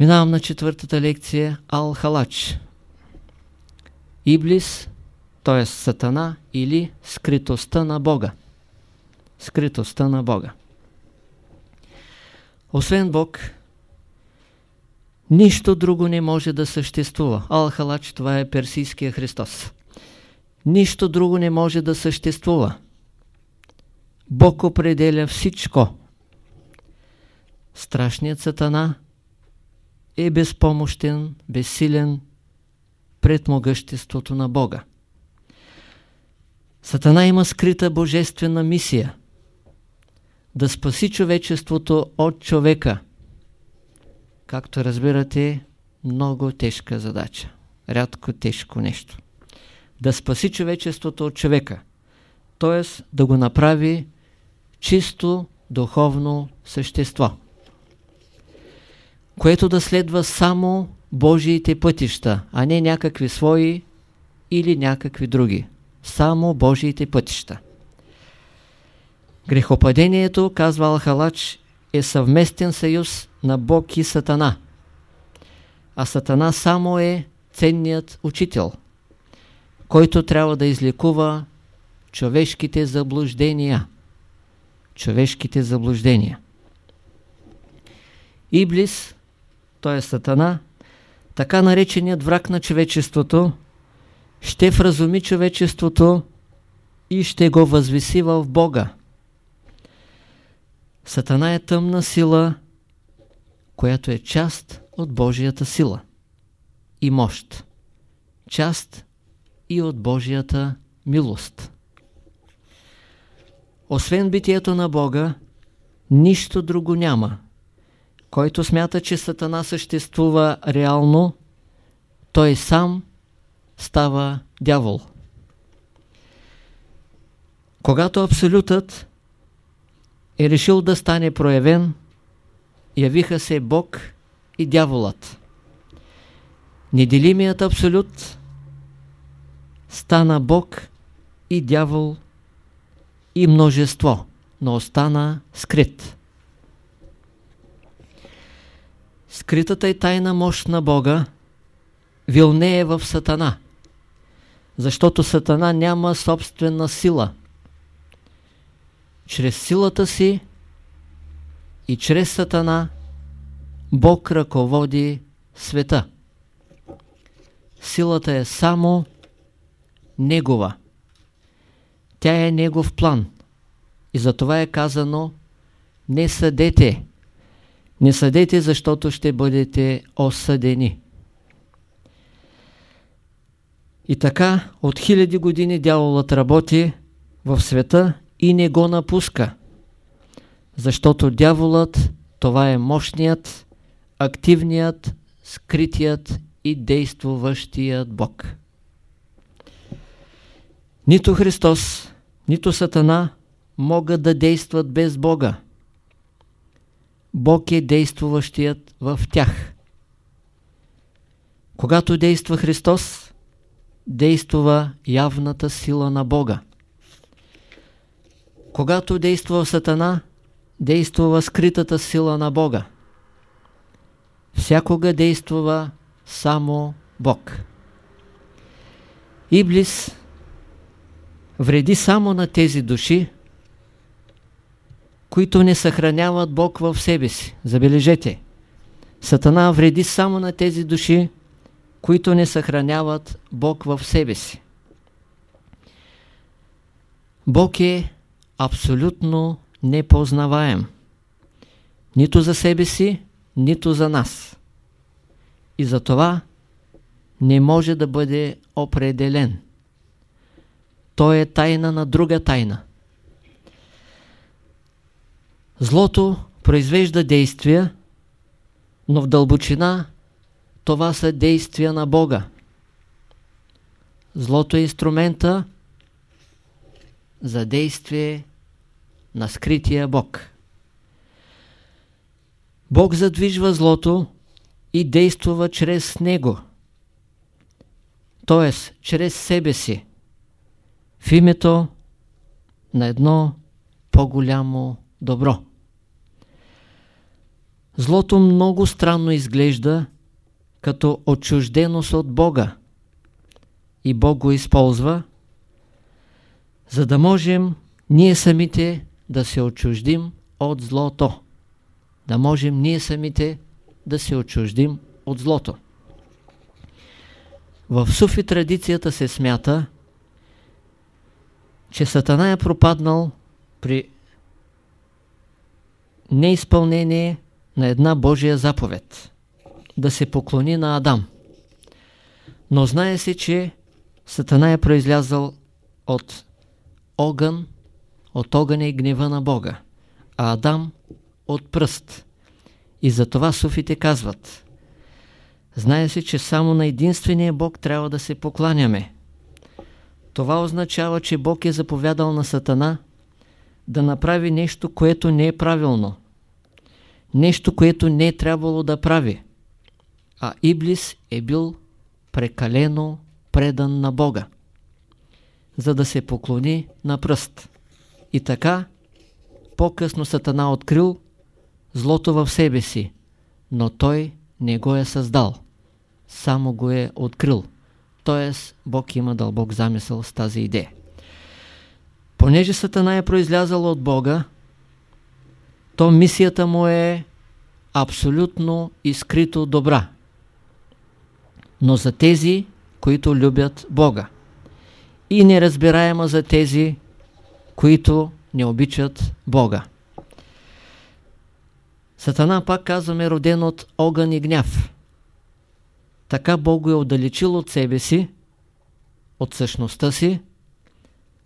Минавам на четвъртата лекция Ал-Халач. Иблис, т.е. Сатана или скритостта на Бога. Скритостта на Бога. Освен Бог, нищо друго не може да съществува. Ал-Халач, това е персийския Христос. Нищо друго не може да съществува. Бог определя всичко. Страшният сатана е безпомощен, безсилен пред могъществото на Бога. Сатана има скрита божествена мисия да спаси човечеството от човека. Както разбирате, много тежка задача. Рядко тежко нещо. Да спаси човечеството от човека. Т.е. да го направи чисто духовно същество, което да следва само Божиите пътища, а не някакви свои или някакви други. Само Божиите пътища. Грехопадението, казва Алхалач, е съвместен съюз на Бог и Сатана. А Сатана само е ценният учител, който трябва да излекува човешките заблуждения човешките заблуждения. Иблис, т.е. Сатана, така нареченият враг на човечеството, ще вразуми човечеството и ще го възвиси в Бога. Сатана е тъмна сила, която е част от Божията сила и мощ. Част и от Божията милост. Освен битието на Бога, нищо друго няма. Който смята, че Сатана съществува реално, той сам става дявол. Когато Абсолютът е решил да стане проявен, явиха се Бог и дяволът. Неделимият Абсолют стана Бог и дявол и множество, но остана скрит. Скритата и тайна мощ на Бога вилнее в Сатана, защото Сатана няма собствена сила. Чрез силата си и чрез Сатана Бог ръководи света. Силата е само Негова. Тя е негов план. И затова е казано не съдете. Не съдете, защото ще бъдете осъдени. И така, от хиляди години дяволът работи в света и не го напуска. Защото дяволът, това е мощният, активният, скритият и действуващият Бог. Нито Христос, нито Сатана могат да действат без Бога. Бог е действуващият в тях. Когато действа Христос, действува явната сила на Бога. Когато действа Сатана, действува скритата сила на Бога. Всякога действува само Бог. Иблис вреди само на тези души, които не съхраняват Бог в себе си. Забележете, Сатана вреди само на тези души, които не съхраняват Бог в себе си. Бог е абсолютно непознаваем. Нито за себе си, нито за нас. И за това не може да бъде определен. Той е тайна на друга тайна. Злото произвежда действия, но в дълбочина това са действия на Бога. Злото е инструмента за действие на скрития Бог. Бог задвижва злото и действува чрез него, т.е. чрез себе си в името на едно по-голямо добро. Злото много странно изглежда като отчужденост от Бога. И Бог го използва, за да можем ние самите да се отчуждим от злото. Да можем ние самите да се отчуждим от злото. В суфи традицията се смята, че Сатана е пропаднал при неизпълнение на една Божия заповед да се поклони на Адам. Но знае се, че Сатана е произлязал от огън, от огъня и гнева на Бога, а Адам от пръст. И затова суфите казват Знае се, че само на единствения Бог трябва да се покланяме. Това означава, че Бог е заповядал на Сатана да направи нещо, което не е правилно. Нещо, което не е трябвало да прави. А Иблис е бил прекалено предан на Бога, за да се поклони на пръст. И така, по-късно Сатана открил злото в себе си, но той не го е създал, само го е открил. Тоест, Бог има дълбок замисъл с тази идея. Понеже Сатана е произлязал от Бога, то мисията му е абсолютно изкрито добра. Но за тези, които любят Бога. И неразбираема за тези, които не обичат Бога. Сатана, пак казваме, роден от огън и гняв. Така Бог го е отдалечил от себе си, от същността си,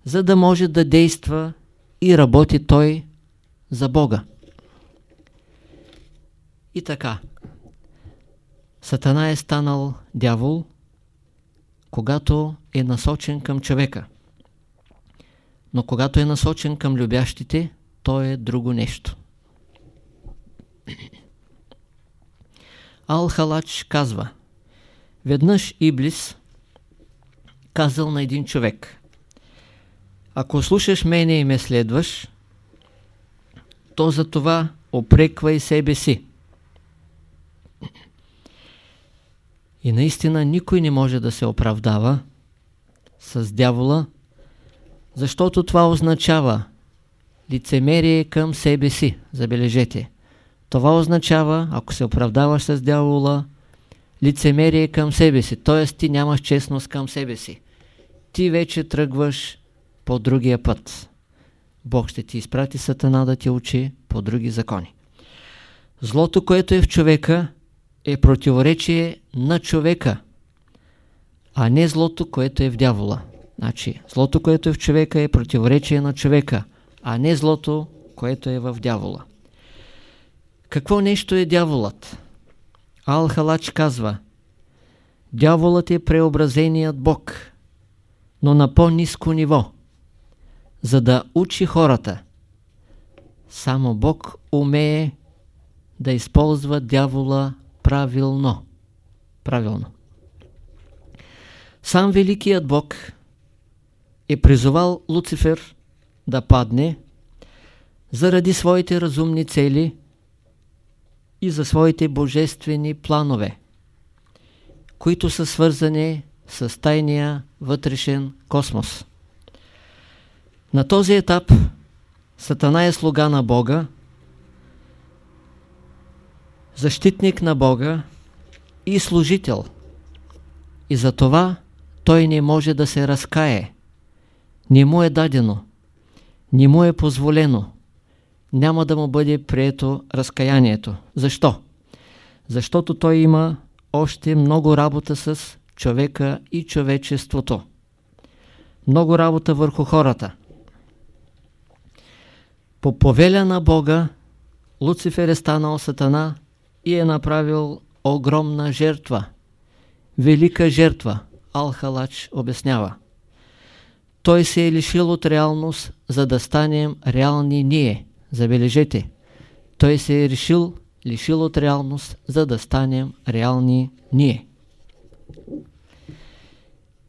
за да може да действа и работи той за Бога. И така, Сатана е станал дявол, когато е насочен към човека. Но когато е насочен към любящите, то е друго нещо. Ал-Халач казва Веднъж Иблис казал на един човек Ако слушаш мене и ме следваш, то за това опреквай себе си. И наистина никой не може да се оправдава с дявола, защото това означава лицемерие към себе си. Забележете. Това означава, ако се оправдаваш с дявола, лицемерие към себе си. Т.е. ти нямаш честност към себе си. Ти вече тръгваш по другия път. Бог ще ти изпрати сатана да ти учи по други закони. Злото, което е в човека, е противоречие на човека, а не злото, което е в дявола. Значи, злото, което е в човека е противоречие на човека, а не злото, което е в дявола. Какво нещо е дяволът? Ал-Халач казва Дяволът е преобразеният Бог, но на по-низко ниво, за да учи хората. Само Бог умее да използва дявола правилно. Правилно. Сам Великият Бог е призовал Луцифер да падне заради своите разумни цели и за своите божествени планове, които са свързани с тайния вътрешен космос. На този етап Сатана е слуга на Бога, защитник на Бога и служител. И за това той не може да се разкае. Не му е дадено. Не му е позволено. Няма да му бъде прието разкаянието. Защо? Защото той има още много работа с човека и човечеството. Много работа върху хората. По повеля на Бога Луцифер е станал сатана и е направил огромна жертва. Велика жертва, Алхалач обяснява. Той се е лишил от реалност, за да станем реални ние. Забележете, той се е решил, лишил от реалност, за да станем реални ние.